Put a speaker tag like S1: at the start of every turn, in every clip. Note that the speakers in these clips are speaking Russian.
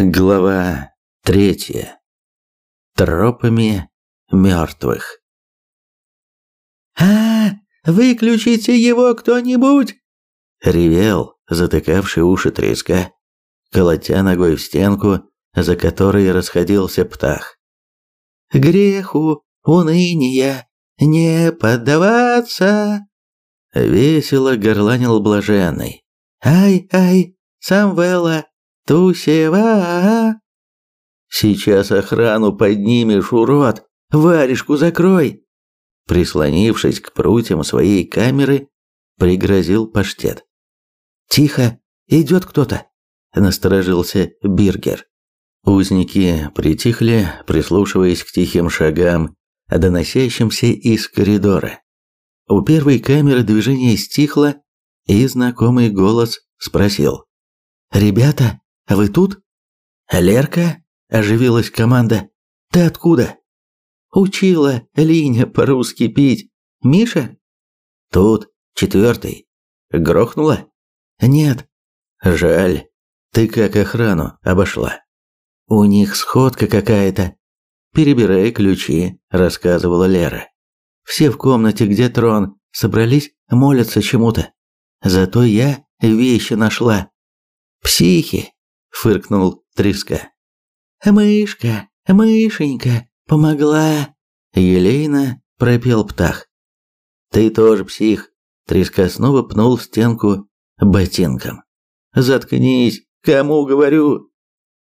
S1: Глава третья. Тропами мертвых.
S2: «А, выключите его кто-нибудь!»
S1: Ревел, затыкавший уши треска, колотя ногой в стенку, за которой расходился птах.
S2: «Греху, уныния, не поддаваться!»
S1: Весело горланил блаженный.
S2: «Ай-ай, Самвела, Тусева!»
S1: «Сейчас охрану поднимешь, урод! Варежку закрой!» Прислонившись к прутьям своей камеры, пригрозил паштет.
S2: «Тихо, идет кто-то!» – насторожился Биргер.
S1: Узники притихли, прислушиваясь к тихим шагам, доносящимся из коридора. У первой камеры движение стихло, и знакомый голос спросил.
S2: «Ребята, вы тут?»
S1: «Лерка?» – оживилась команда.
S2: «Ты откуда?» «Учила Линя по-русски пить. Миша?»
S1: «Тут, четвертый. Грохнула?»
S2: «Нет».
S1: «Жаль. Ты как охрану обошла?»
S2: «У них сходка какая-то».
S1: «Перебирай ключи», – рассказывала Лера.
S2: «Все в комнате, где трон, собрались, молятся чему-то. Зато я вещи нашла.
S1: «Психи!» – фыркнул Треска.
S2: «Мышка, мышенька, помогла!»
S1: – елейно пропел Птах. «Ты тоже псих!» – Треска снова пнул стенку ботинком. «Заткнись! Кому говорю?»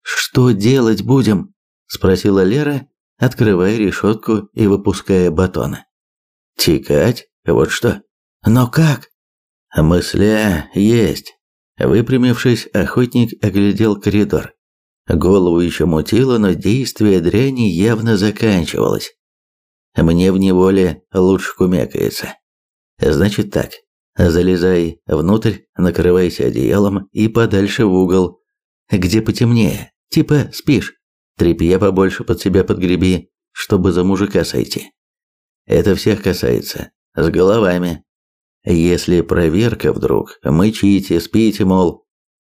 S2: «Что делать будем?» – спросила Лера, открывая решетку и выпуская батоны.
S1: «Текать? Вот что!»
S2: «Но как?»
S1: «Мысля есть!» Выпрямившись, охотник оглядел коридор. Голову еще мутило, но действие дряни явно заканчивалось. Мне в неволе лучше кумекается. Значит так, залезай внутрь, накрывайся одеялом и подальше в угол, где потемнее, типа спишь. Трепья побольше под себя подгреби, чтобы за мужика сойти. Это всех касается, с головами. Если проверка вдруг, мычите, спите, мол,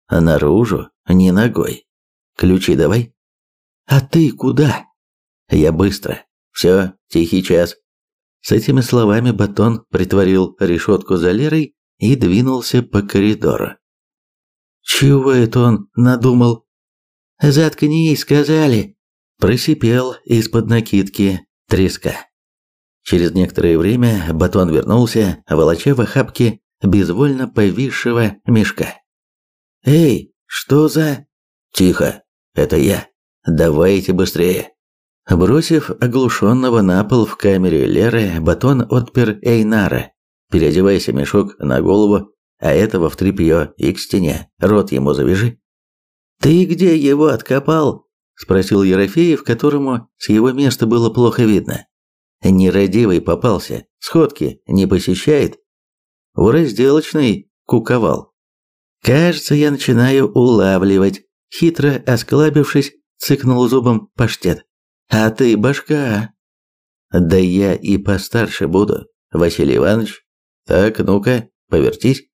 S1: наружу не ногой. Ключи давай.
S2: А ты куда?
S1: Я быстро. Все, тихий час. С этими словами Батон притворил решетку за Лерой и двинулся по коридору.
S2: Чего это он надумал?
S1: Заткнись, сказали. Просипел из-под накидки треска. Через некоторое время Батон вернулся, волоча в охапке безвольно повисшего мешка. «Эй, что за...» «Тихо, это я. Давайте быстрее». Бросив оглушенного на пол в камере Леры, Батон отпер Эйнара. «Переодевайся, мешок, на голову, а этого в тряпье и к стене. Рот ему завяжи».
S2: «Ты где его откопал?» – спросил Ерофеев, которому с его места было плохо видно.
S1: Нерадивый попался, сходки не посещает. В разделочной куковал. Кажется, я начинаю улавливать. Хитро осклабившись, цыкнул зубом паштет. А ты башка. Да я и постарше буду, Василий Иванович. Так, ну-ка, повертись.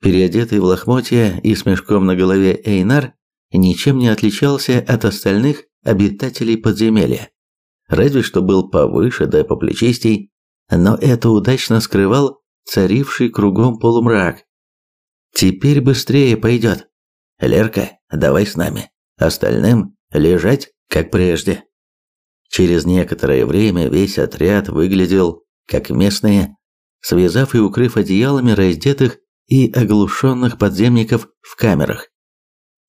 S1: Переодетый в лохмотья и с мешком на голове Эйнар ничем не отличался от остальных обитателей подземелья разве что был повыше да поплечистей, но это удачно скрывал царивший кругом полумрак. Теперь быстрее пойдет. Лерка, давай с нами. Остальным лежать, как прежде. Через некоторое время весь отряд выглядел, как местные, связав и укрыв одеялами раздетых и оглушенных подземников в камерах.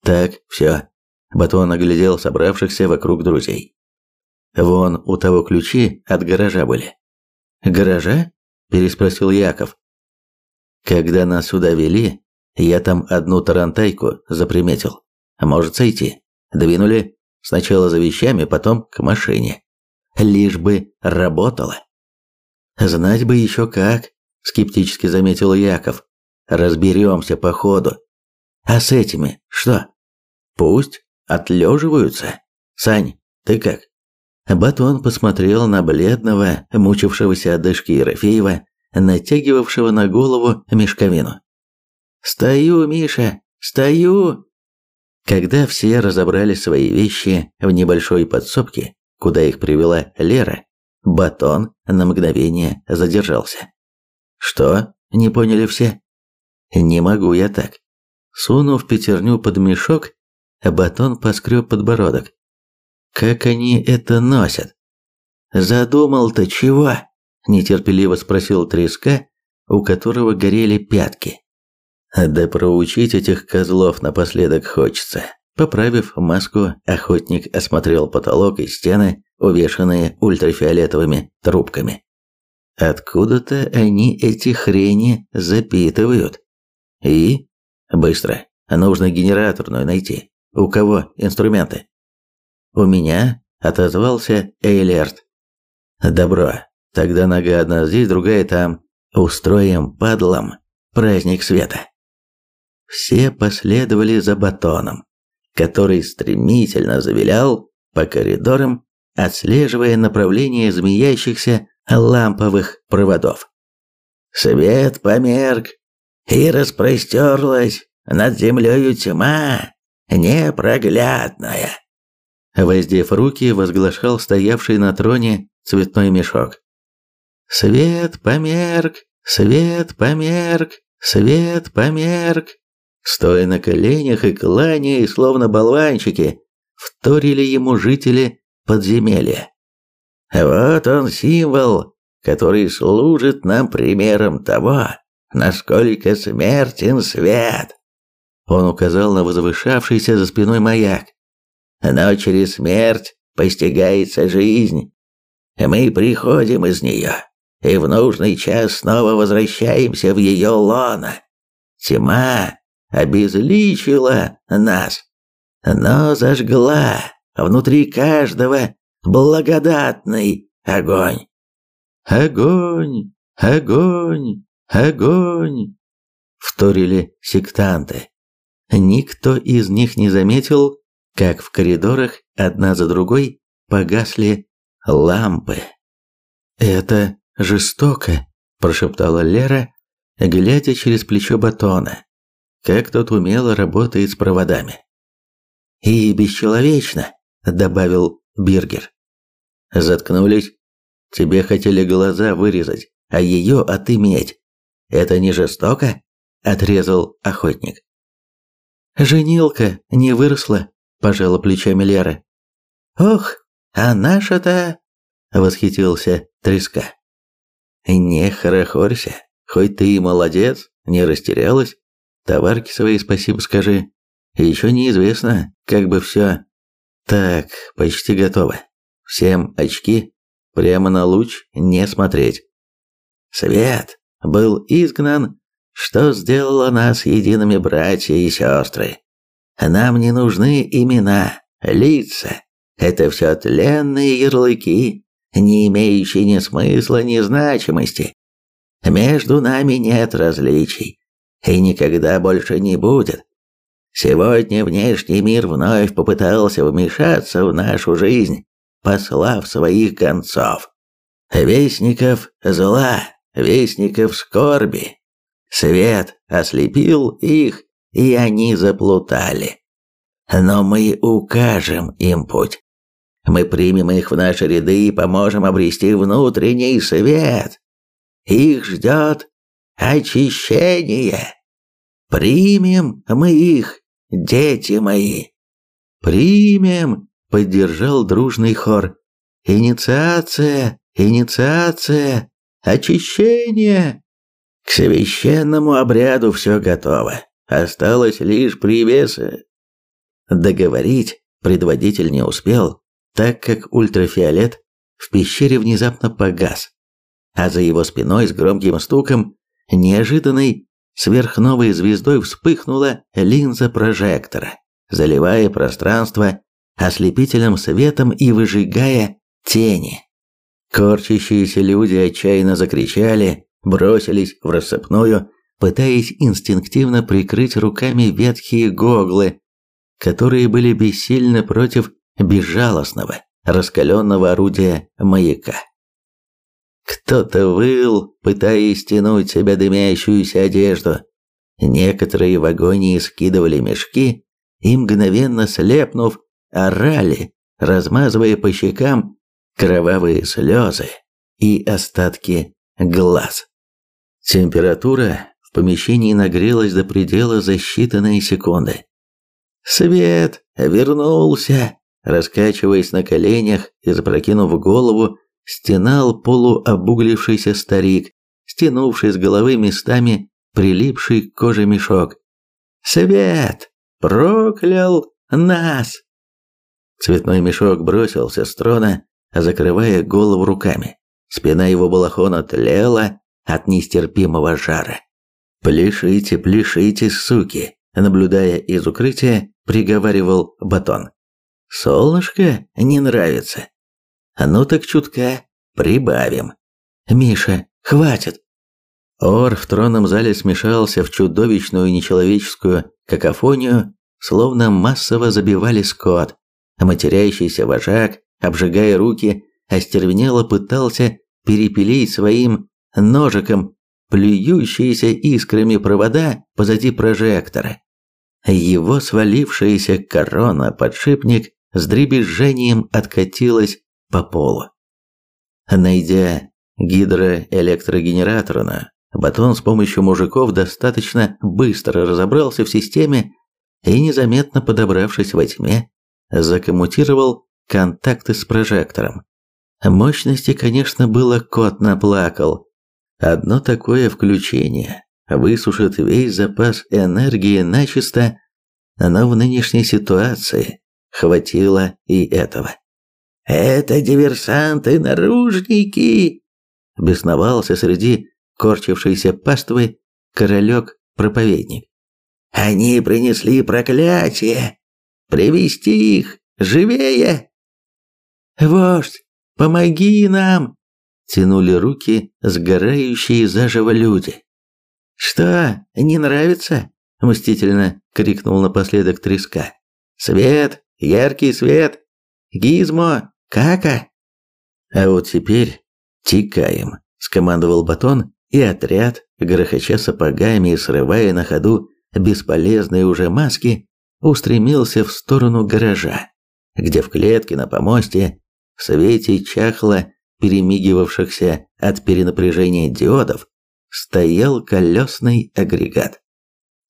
S1: Так, все. Батон оглядел собравшихся вокруг друзей. Вон у того ключи от гаража были. Гаража? переспросил Яков. Когда нас сюда вели, я там одну тарантайку заприметил. Может сойти. Двинули сначала за вещами, потом к машине. Лишь бы работало. Знать бы еще как, скептически заметил Яков. Разберемся по ходу. А с этими что? Пусть отлеживаются. Сань, ты как? Батон посмотрел на бледного, мучившегося от дышки Ерофеева, натягивавшего на голову мешковину. «Стою, Миша, стою!» Когда все разобрали свои вещи в небольшой подсобке, куда их привела Лера, Батон на мгновение задержался. «Что?» – не поняли все. «Не могу я так». Сунув пятерню под мешок, Батон поскреб подбородок. «Как они это носят?» «Задумал-то чего?» – нетерпеливо спросил Треска, у которого горели пятки. Да проучить этих козлов напоследок хочется. Поправив маску, охотник осмотрел потолок и стены, увешанные ультрафиолетовыми трубками. Откуда-то они эти хрени запитывают. И? Быстро. Нужно генераторную найти. У кого инструменты? У меня, отозвался Эйлерт. Добро. Тогда нога одна здесь, другая там. Устроим падлом праздник света. Все последовали за батоном, который стремительно завилял по коридорам, отслеживая направление змеящихся ламповых проводов. Свет померк, и распростерлась над землею тьма непроглядная. Воздев руки, возглашал стоявший на троне цветной мешок. «Свет померк, свет померк, свет померк!» Стоя на коленях и кланяясь, словно болванчики, вторили ему жители подземелья. Вот он символ, который служит нам примером того, насколько смертен свет. Он указал на возвышавшийся за спиной маяк. Но через смерть постигается жизнь. Мы приходим из нее, и в нужный час снова возвращаемся в ее лоно. Тьма обезличила нас, но зажгла внутри каждого благодатный огонь. Огонь, огонь, огонь, вторили сектанты. Никто из них не заметил, как в коридорах одна за другой погасли лампы. «Это жестоко», – прошептала Лера, глядя через плечо Батона как тот умело работает с проводами. «И бесчеловечно», – добавил Биргер. «Заткнулись? Тебе хотели глаза вырезать, а ее отыметь. Это не жестоко?» – отрезал охотник. «Женилка не выросла», – пожала плечами Лера. «Ох, а наша-то...» – восхитился Треска. «Не хорохорься, хоть ты и молодец, не растерялась, Товарки свои спасибо скажи. Еще неизвестно, как бы все. Так, почти готово. Всем очки. Прямо на луч не смотреть. Свет был изгнан, что сделало нас едиными братья и сестры. Нам не нужны имена, лица. Это все тленные ярлыки, не имеющие ни смысла, ни значимости. Между нами нет различий и никогда больше не будет. Сегодня внешний мир вновь попытался вмешаться в нашу жизнь, послав своих гонцов. Вестников зла, вестников скорби. Свет ослепил их, и они заплутали. Но мы укажем им путь. Мы примем их в наши ряды и поможем обрести внутренний свет. Их ждет очищение. Примем мы их, дети мои. Примем, поддержал дружный хор. Инициация, инициация, очищение. К священному обряду все готово. Осталось лишь привесы. Договорить предводитель не успел, так как ультрафиолет в пещере внезапно погас, а за его спиной с громким стуком неожиданный сверхновой звездой вспыхнула линза прожектора, заливая пространство ослепительным светом и выжигая тени. Корчащиеся люди отчаянно закричали, бросились в рассыпную, пытаясь инстинктивно прикрыть руками ветхие гоглы, которые были бессильны против безжалостного, раскаленного орудия маяка. Кто-то выл, пытаясь стянуть себя дымящуюся одежду. Некоторые в агонии скидывали мешки и, мгновенно слепнув, орали, размазывая по щекам кровавые слезы и остатки глаз. Температура в помещении нагрелась до предела за считанные секунды. «Свет вернулся!» Раскачиваясь на коленях и запрокинув голову, стенал полуобуглившийся старик, стянувший с головы местами прилипший к коже мешок. «Свет! Проклял нас!» Цветной мешок бросился с трона, закрывая голову руками. Спина его балахона тлела от нестерпимого жара. «Пляшите, пляшите, суки!» Наблюдая из укрытия, приговаривал Батон. «Солнышко не нравится? Ну так чутка прибавим. Миша, хватит!» Ор в тронном зале смешался в чудовищную нечеловеческую какофонию, словно массово забивали скот. Матерящийся вожак, обжигая руки, остервенело пытался перепилить своим ножиком плюющиеся искрами провода позади прожектора. Его свалившаяся корона-подшипник с дребезжанием откатилась по полу. Найдя гидроэлектрогенераторную, Батон с помощью мужиков достаточно быстро разобрался в системе и, незаметно подобравшись во тьме, закоммутировал контакты с прожектором. Мощности, конечно, было кот наплакал. Одно такое включение высушит весь запас энергии начисто, но в нынешней ситуации хватило и этого. «Это диверсанты-наружники!» Бесновался среди корчившейся паствы королек-проповедник. «Они принесли проклятие! Привести их! Живее!» «Вождь, помоги нам!» Тянули руки сгорающие заживо люди. «Что, не нравится?» – мстительно крикнул напоследок треска. «Свет! Яркий свет! Гизмо! Кака!» «А вот теперь тикаем!» – скомандовал Батон, и отряд, грохоча сапогами и срывая на ходу бесполезные уже маски, устремился в сторону гаража, где в клетке на помосте в свете чахло перемигивавшихся от перенапряжения диодов стоял колесный агрегат.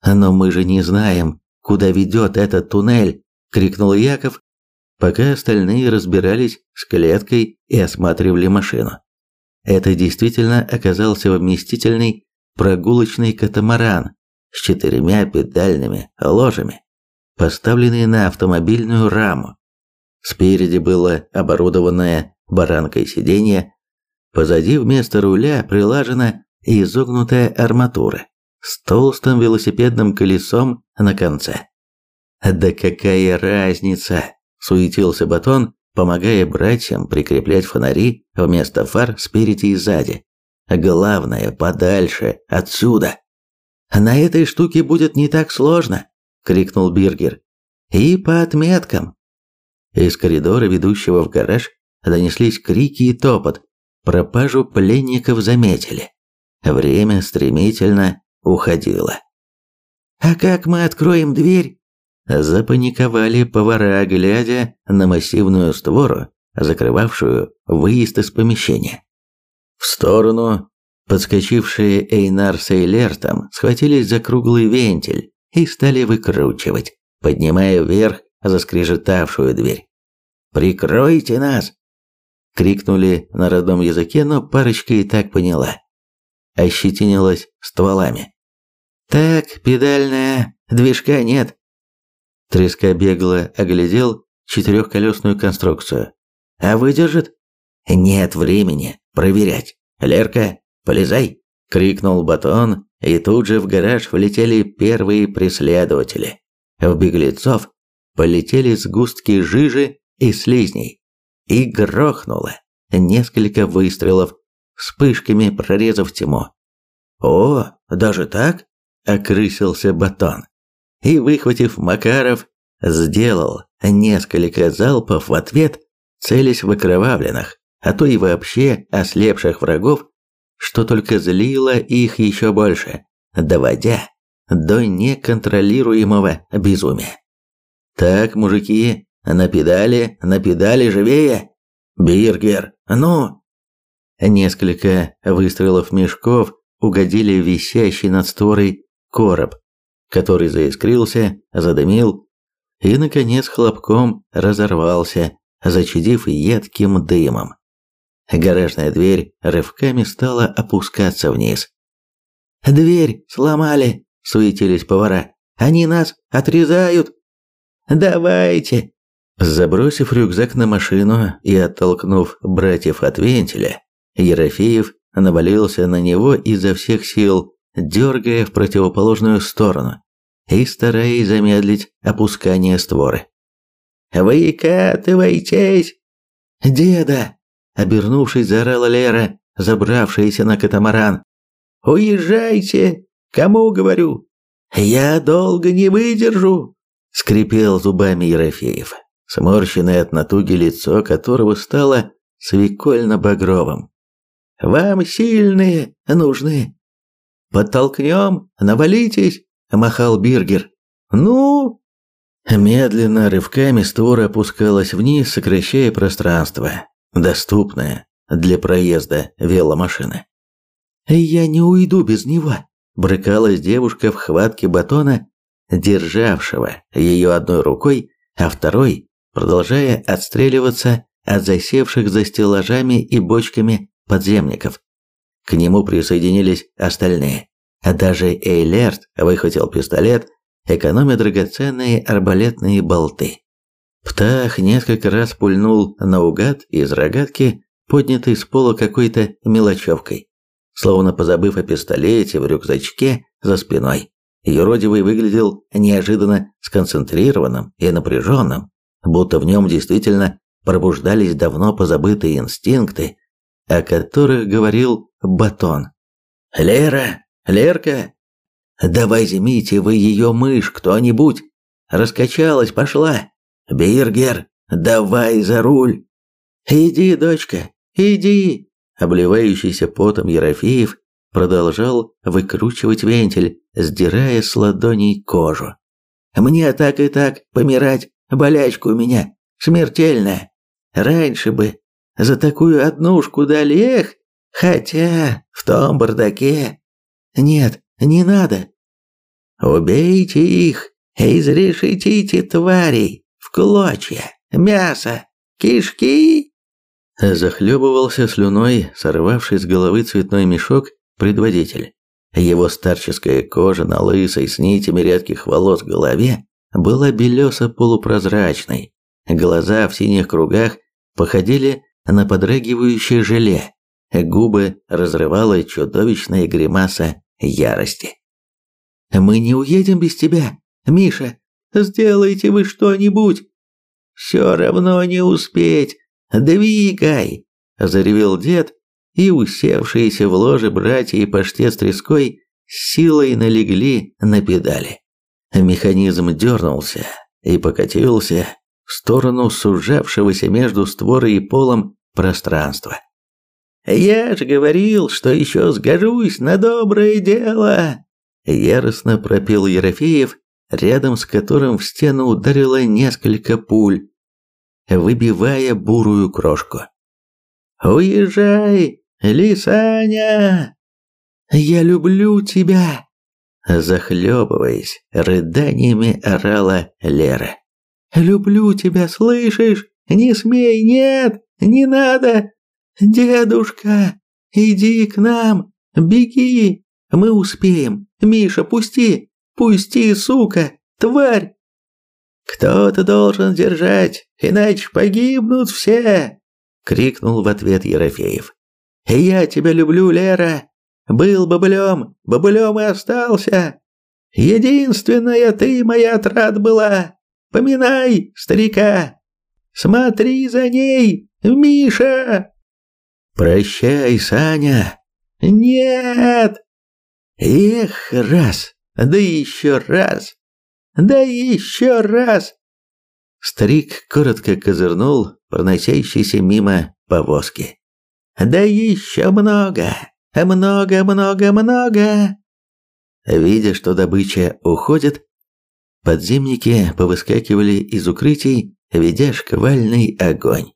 S1: «Но мы же не знаем, куда ведет этот туннель!» – крикнул Яков, пока остальные разбирались с клеткой и осматривали машину. Это действительно оказался вместительный прогулочный катамаран с четырьмя педальными ложами, поставленный на автомобильную раму. Спереди было оборудованное баранкой сиденье, позади вместо руля прилажена изогнутая арматура с толстым велосипедным колесом на конце. «Да какая разница!» – суетился Батон, помогая братьям прикреплять фонари вместо фар спереди и сзади. Главное, подальше, отсюда. На этой штуке будет не так сложно, крикнул Биргер. И по отметкам. Из коридора, ведущего в гараж, донеслись крики и топот. Пропажу пленников заметили. Время стремительно уходило. «А как мы откроем дверь?» Запаниковали повара, глядя на массивную створу, закрывавшую выезд из помещения. В сторону подскочившие Эйнар с Эйлертом схватились за круглый вентиль и стали выкручивать, поднимая вверх заскрежетавшую дверь. «Прикройте нас!» Крикнули на родном языке, но парочка и так поняла. Ощетинилась стволами. «Так, педальная, движка нет, Треска бегло оглядел четырехколесную конструкцию. «А выдержит?» «Нет времени проверять. Лерка, полезай!» – крикнул Батон, и тут же в гараж влетели первые преследователи. В беглецов полетели сгустки жижи и слизней. И грохнуло несколько выстрелов, вспышками прорезав тьму. «О, даже так?» – окрысился Батон и, выхватив Макаров, сделал несколько залпов в ответ, целясь в окровавленных, а то и вообще ослепших врагов, что только злило их еще больше, доводя до неконтролируемого безумия. Так, мужики, на педали, на педали живее! Биргер, ну!» Несколько выстрелов мешков угодили в висящий над створой короб, который заискрился, задымил и, наконец, хлопком разорвался, зачадив едким дымом. Гаражная дверь рывками стала опускаться вниз. «Дверь сломали!» – суетились повара. «Они нас отрезают!» «Давайте!» Забросив рюкзак на машину и оттолкнув братьев от вентиля, Ерофеев навалился на него изо всех сил, дергая в противоположную сторону и стараясь замедлить опускание створы. «Выкатывайтесь!» «Деда!» – обернувшись, заорала Лера, забравшаяся на катамаран. «Уезжайте! Кому говорю? Я долго не выдержу!» – скрипел зубами Ерофеев, сморщенное от натуги лицо которого стало свекольно-багровым. «Вам сильные нужны!» «Подтолкнем, навалитесь!» – махал Биргер. «Ну?» Медленно, рывками створа опускалась вниз, сокращая пространство, доступное для проезда веломашины. «Я не уйду без него», – брыкалась девушка в хватке батона, державшего ее одной рукой, а второй, продолжая отстреливаться от засевших за стеллажами и бочками подземников. К нему присоединились остальные. А даже Эйлерт выхватил пистолет, экономя драгоценные арбалетные болты. Птах несколько раз пульнул наугад из рогатки, поднятой с пола какой-то мелочевкой, словно позабыв о пистолете в рюкзачке за спиной. Юродивый выглядел неожиданно сконцентрированным и напряженным, будто в нем действительно пробуждались давно позабытые инстинкты, о которых говорил Батон. «Лера! Лерка! Да возьмите вы ее мышь кто-нибудь! Раскачалась, пошла! Биргер, давай за руль!» «Иди, дочка, иди!» Обливающийся потом Ерофеев продолжал выкручивать вентиль, сдирая с ладоней кожу. «Мне так и так помирать, болячка у меня, смертельная. Раньше бы за такую однушку дали, эх, хотя в том бардаке... Нет, не надо. Убейте их изрешетите тварей в клочья, мясо, кишки. Захлебывался слюной, сорвавший с головы цветной мешок, предводитель. Его старческая кожа на лысой с нитями редких волос голове была белесо-полупрозрачной. Глаза в синих кругах походили на подрагивающее желе. Губы разрывала чудовищная гримаса ярости. «Мы не уедем без тебя, Миша! Сделайте вы что-нибудь!» «Все равно не успеть! Двигай!» – заревел дед, и усевшиеся в ложе братья и паштет с треской силой налегли на педали. Механизм дернулся и покатился в сторону сужавшегося между створой и полом пространства. «Я же говорил, что еще сгожусь на доброе дело!» Яростно пропел Ерофеев, рядом с которым в стену ударило несколько пуль, выбивая бурую крошку. «Уезжай, Лисаня! Я люблю тебя!» Захлебываясь, рыданиями орала Лера. Люблю тебя, слышишь? Не смей, нет, не надо. Дедушка, иди к нам, беги, мы успеем. Миша, пусти, пусти, сука, тварь. Кто-то должен держать, иначе погибнут все, крикнул в ответ Ерофеев. Я тебя люблю, Лера. Был бобылем, бобылем и остался. Единственная ты моя отрад была. Поминай старика! Смотри за ней, Миша!» «Прощай, Саня!» «Нет!» «Эх, раз! Да еще раз! Да еще раз!» Старик коротко козырнул проносящийся мимо повозки. «Да еще много! Много, много, много!» Видя, что добыча уходит, Подземники повыскакивали из укрытий, ведя шквальный огонь.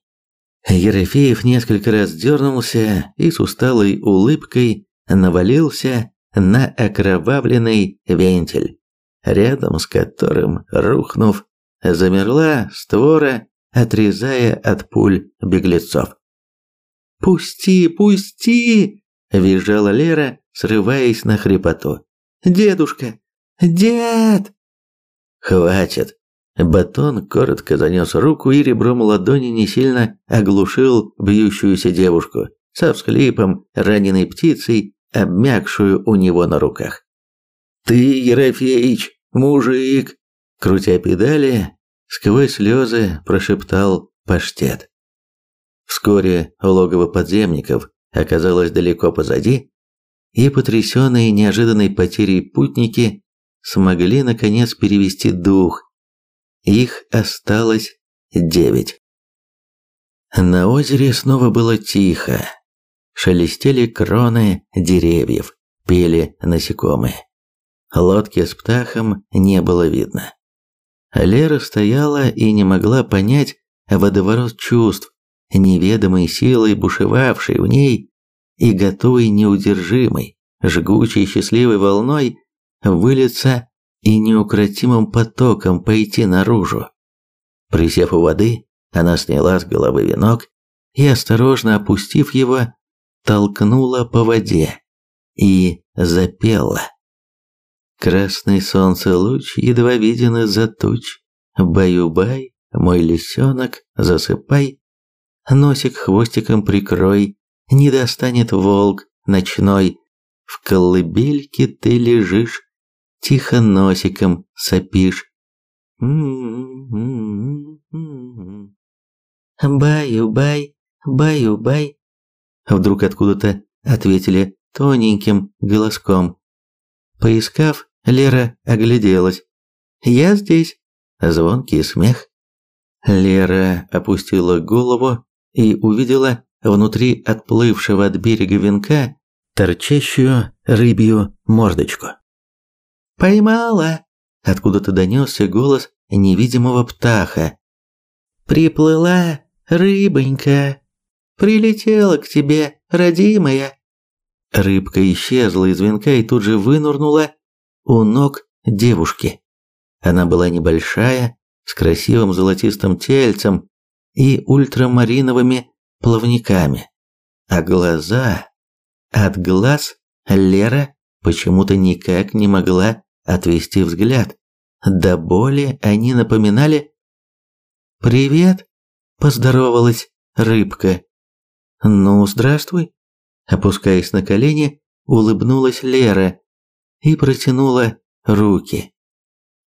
S1: Ерофеев несколько раз дернулся и с усталой улыбкой навалился на окровавленный вентиль, рядом с которым, рухнув, замерла створа, отрезая от пуль беглецов. «Пусти, пусти!» – визжала Лера, срываясь на хрипоту. «Дедушка! Дед!» «Хватит!» Батон коротко занес руку и ребром ладони не сильно оглушил бьющуюся девушку, со всхлипом раненой птицей, обмякшую у него на руках. «Ты, Ерофеич, мужик!» Крутя педали, сквозь слезы прошептал паштет. Вскоре логово подземников оказалось далеко позади, и потрясенные неожиданной потерей путники смогли наконец перевести дух. Их осталось девять. На озере снова было тихо. Шелестели кроны деревьев, пели насекомые. Лодки с птахом не было видно. Лера стояла и не могла понять водоворот чувств, неведомой силой бушевавшей в ней и готовой неудержимой, жгучей счастливой волной вылиться и неукротимым потоком пойти наружу. Присев у воды, она сняла с головы венок и, осторожно опустив его, толкнула по воде и запела. Красный солнце луч едва виден из-за туч. Баю-бай, мой лисенок, засыпай. Носик хвостиком прикрой, не достанет волк ночной. В колыбельке ты лежишь, тихо носиком сопишь. Баю-бай, баю-бай. Вдруг откуда-то ответили тоненьким голоском. Поискав, Лера огляделась. «Я здесь!» Звонкий смех. Лера опустила голову и увидела внутри отплывшего от берега венка торчащую рыбью мордочку. «Поймала!» – откуда-то донесся голос невидимого птаха. «Приплыла рыбонька! Прилетела к тебе, родимая!» Рыбка исчезла из венка и тут же вынурнула у ног девушки. Она была небольшая, с красивым золотистым тельцем и ультрамариновыми плавниками. А глаза... От глаз Лера почему-то никак не могла отвести взгляд. До боли они напоминали... «Привет!» – поздоровалась рыбка. «Ну, здравствуй!» Опускаясь на колени, улыбнулась Лера и протянула руки.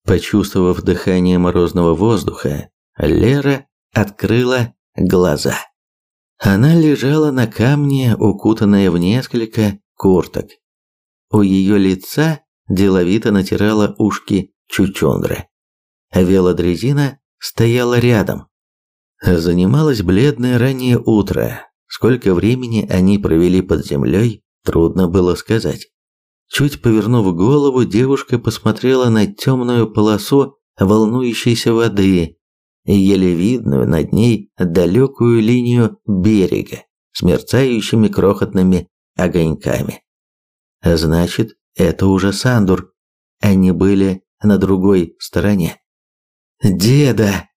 S1: Почувствовав дыхание морозного воздуха, Лера открыла глаза. Она лежала на камне, укутанная в несколько курток. У ее лица деловито натирала ушки чучундра. Велодрезина стояла рядом. Занималось бледное раннее утро. Сколько времени они провели под землей, трудно было сказать. Чуть повернув голову, девушка посмотрела на темную полосу волнующейся воды еле видную над ней далекую линию берега с мерцающими крохотными огоньками. Значит, это уже Сандур. Они были на другой стороне. «Деда!»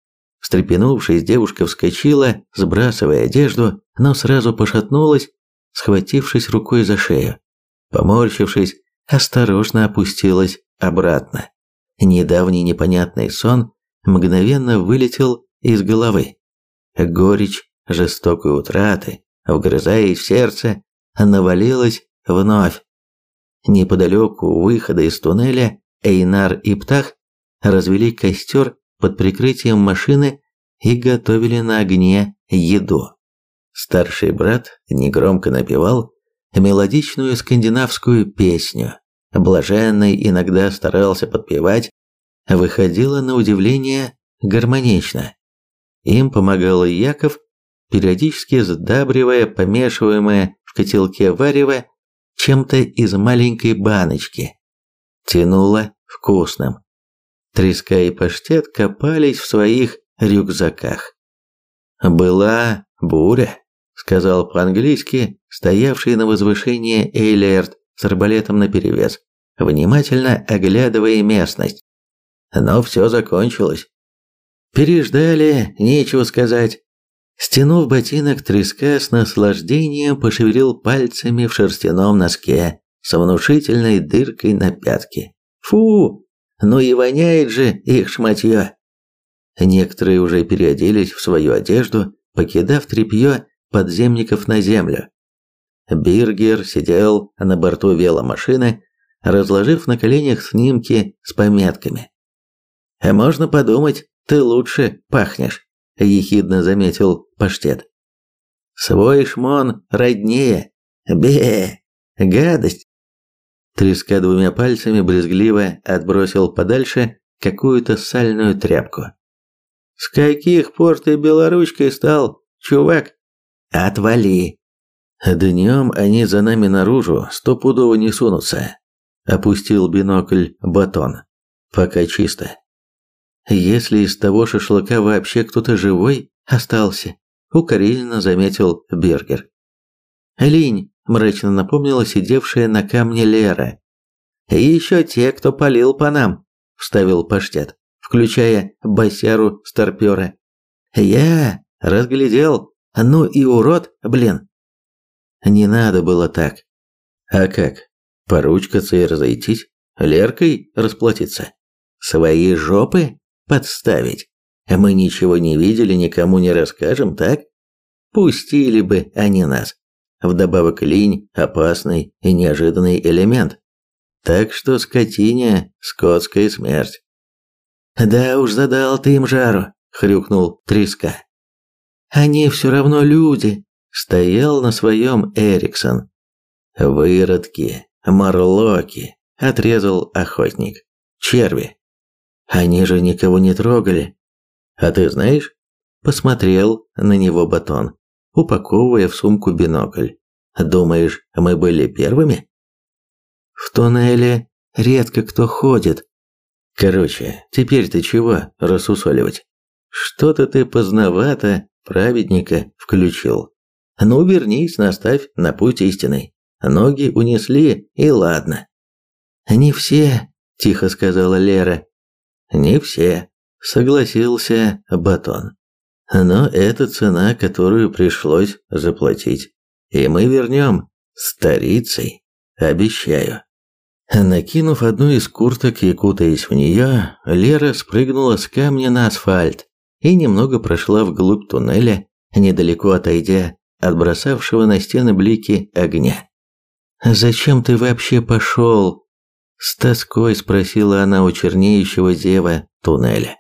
S1: Встрепенувшись, девушка вскочила, сбрасывая одежду, но сразу пошатнулась, схватившись рукой за шею. Поморщившись, осторожно опустилась обратно. Недавний непонятный сон мгновенно вылетел из головы. Горечь жестокой утраты, вгрызаясь в сердце, навалилась вновь. Неподалеку у выхода из туннеля Эйнар и Птах развели костер под прикрытием машины и готовили на огне еду. Старший брат негромко напевал мелодичную скандинавскую песню. Блаженный иногда старался подпевать, выходило на удивление гармонично. Им помогал Яков, периодически сдабривая помешиваемое в котелке варево чем-то из маленькой баночки. Тянуло вкусным. Треска и паштет копались в своих рюкзаках. «Была буря», — сказал по-английски стоявший на возвышении Эйлерт с арбалетом наперевес, внимательно оглядывая местность. Но все закончилось. Переждали, нечего сказать. Стянув ботинок, треска с наслаждением пошевелил пальцами в шерстяном носке с внушительной дыркой на пятке. Фу, ну и воняет же их шматье. Некоторые уже переоделись в свою одежду, покидав тряпье подземников на землю. Биргер сидел на борту веломашины, разложив на коленях снимки с пометками. «А можно подумать, ты лучше пахнешь», – ехидно заметил паштет. «Свой шмон роднее. Бе! Гадость!» Треска двумя пальцами брезгливо отбросил подальше какую-то сальную тряпку. «С каких пор ты белоручкой стал, чувак?» «Отвали!» «Днем они за нами наружу стопудово не сунутся», – опустил бинокль батон. «Пока чисто». «Если из того шашлыка вообще кто-то живой остался», – укоризненно заметил Бергер. «Линь», – мрачно напомнила сидевшая на камне Лера. «И еще те, кто палил по нам», – вставил паштет, включая босяру старпера. «Я разглядел, ну и урод, блин». Не надо было так. А как? Поручкаться и разойтись? Леркой расплатиться? Свои жопы подставить? Мы ничего не видели, никому не расскажем, так? Пустили бы они нас. Вдобавок линь – опасный и неожиданный элемент. Так что скотине – скотская смерть. «Да уж задал ты им жару», – хрюкнул Треска. «Они все равно люди, стоял на своем Эриксон. «Выродки, морлоки», – отрезал охотник. «Черви. Они же никого не трогали. А ты знаешь?» Посмотрел на него батон, упаковывая в сумку бинокль. «Думаешь, мы были первыми?» «В туннеле редко кто ходит». «Короче, теперь ты чего рассусоливать? Что-то ты поздновато праведника включил». Ну, вернись, наставь на путь истинный. Ноги унесли, и ладно. Не все, тихо сказала Лера. Не все, согласился Батон. Но это цена, которую пришлось заплатить. И мы вернем старицей, обещаю. Накинув одну из курток и кутаясь в нее, Лера спрыгнула с камня на асфальт и немного прошла вглубь туннеля, недалеко отойдя от бросавшего на стены блики огня. «Зачем ты вообще пошел?» С тоской спросила она у чернеющего зева туннеля.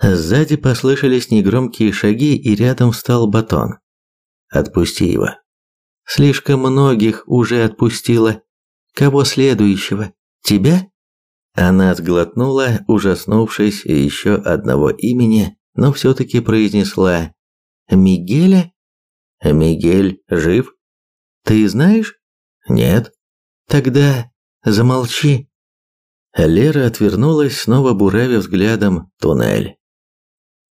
S1: Сзади послышались негромкие шаги, и рядом встал батон. «Отпусти его». «Слишком многих уже отпустила. Кого следующего? Тебя?» Она сглотнула, ужаснувшись еще одного имени, но все-таки произнесла «Мигеля?» Мигель жив? Ты знаешь? Нет. Тогда замолчи. Лера отвернулась, снова буравя взглядом туннель.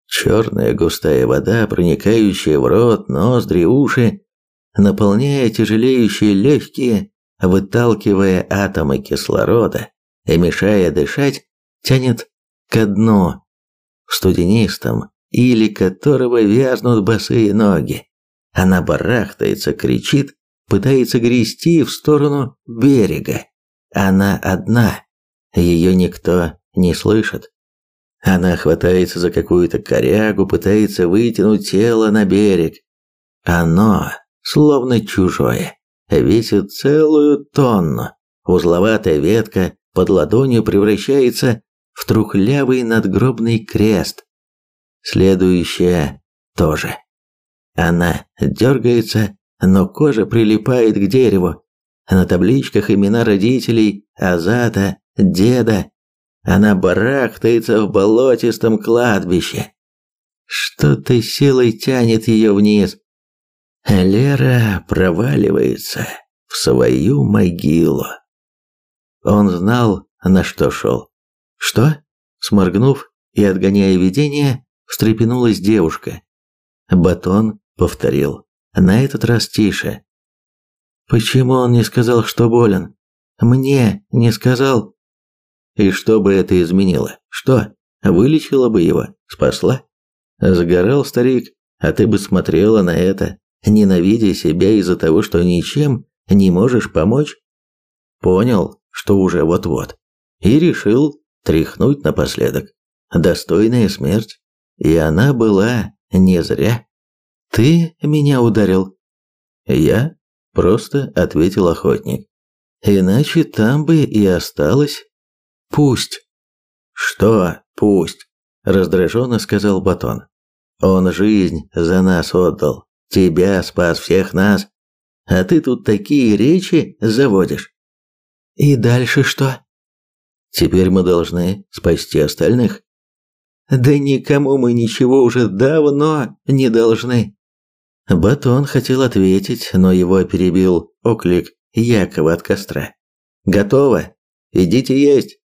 S1: Черная густая вода, проникающая в рот, ноздри, уши, наполняя тяжелеющие легкие, выталкивая атомы кислорода и мешая дышать, тянет ко дну, студенистом, или которого вязнут босые ноги. Она барахтается, кричит, пытается грести в сторону берега. Она одна, ее никто не слышит. Она хватается за какую-то корягу, пытается вытянуть тело на берег. Оно, словно чужое, весит целую тонну. Узловатая ветка под ладонью превращается в трухлявый надгробный крест. Следующая тоже. Она дергается, но кожа прилипает к дереву. На табличках имена родителей, Азата, деда. Она барахтается в болотистом кладбище. Что-то силой тянет ее вниз. Лера проваливается в свою могилу. Он знал, на что шел. Что? сморгнув и отгоняя видение, встрепенулась девушка. Батон повторил, на этот раз тише. «Почему он не сказал, что болен? Мне не сказал?» «И что бы это изменило? Что? Вылечила бы его? Спасла?» Сгорал старик, а ты бы смотрела на это, ненавидя себя из-за того, что ничем не можешь помочь? Понял, что уже вот-вот. И решил тряхнуть напоследок. Достойная смерть. И она была не зря. Ты меня ударил. Я? Просто ответил охотник. Иначе там бы и осталось. Пусть. Что пусть? Раздраженно сказал Батон. Он жизнь за нас отдал. Тебя спас всех нас. А ты тут такие речи заводишь. И дальше что? Теперь мы должны спасти остальных. Да никому мы ничего уже давно не должны. Батон хотел ответить, но его перебил оклик Якова от костра. Готово. Идите есть.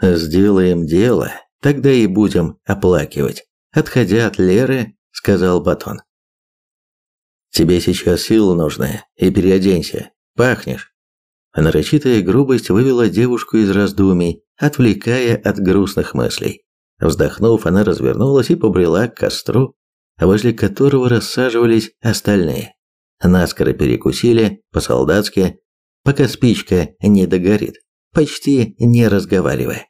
S1: Сделаем дело, тогда и будем оплакивать. Отходя от Леры, сказал Батон. Тебе сейчас силы нужны, и переоденься. Пахнешь. Нарочитая грубость вывела девушку из раздумий, отвлекая от грустных мыслей. Вздохнув, она развернулась и побрела к костру, возле которого рассаживались остальные. Наскоро перекусили, по-солдатски, пока спичка не догорит, почти не разговаривая.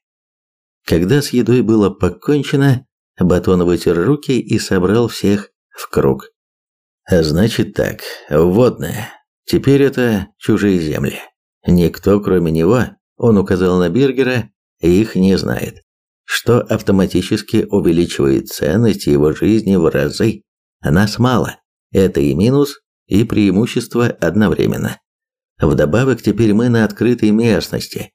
S1: Когда с едой было покончено, Батон вытер руки и собрал всех в круг. «Значит так, вводное. Теперь это чужие земли. Никто, кроме него, он указал на Бергера, их не знает, что автоматически увеличивает ценность его жизни в разы. Нас мало. Это и минус, и преимущество одновременно. Вдобавок теперь мы на открытой местности,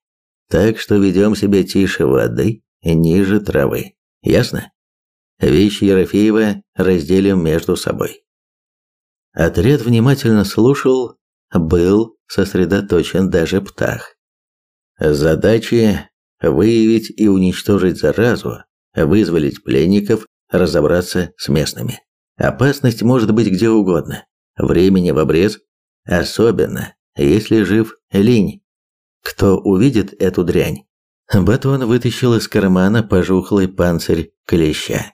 S1: так что ведем себя тише воды, ниже травы. Ясно? Вещи Ерофеева разделим между собой. Отряд внимательно слушал, был сосредоточен даже птах. Задачи выявить и уничтожить заразу, вызволить пленников, разобраться с местными. Опасность может быть где угодно. Времени в обрез, особенно если жив линь. Кто увидит эту дрянь? Батон вытащил из кармана пожухлый панцирь клеща.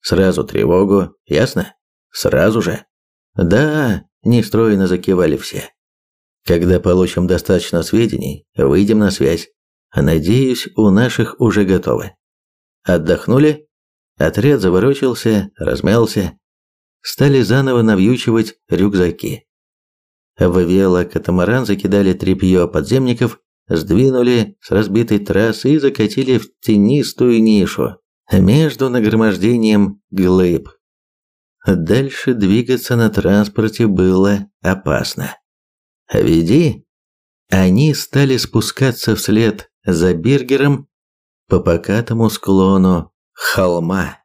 S1: Сразу тревогу, ясно? Сразу же. Да, нестройно закивали все. Когда получим достаточно сведений, выйдем на связь. Надеюсь, у наших уже готовы. Отдохнули? Отряд заворочился, размялся. Стали заново навьючивать рюкзаки. В велокатамаран закидали тряпье подземников, сдвинули с разбитой трассы и закатили в тенистую нишу между нагромождением глыб. Дальше двигаться на транспорте было опасно. «Веди!» Они стали спускаться вслед за Бергером по покатому склону холма.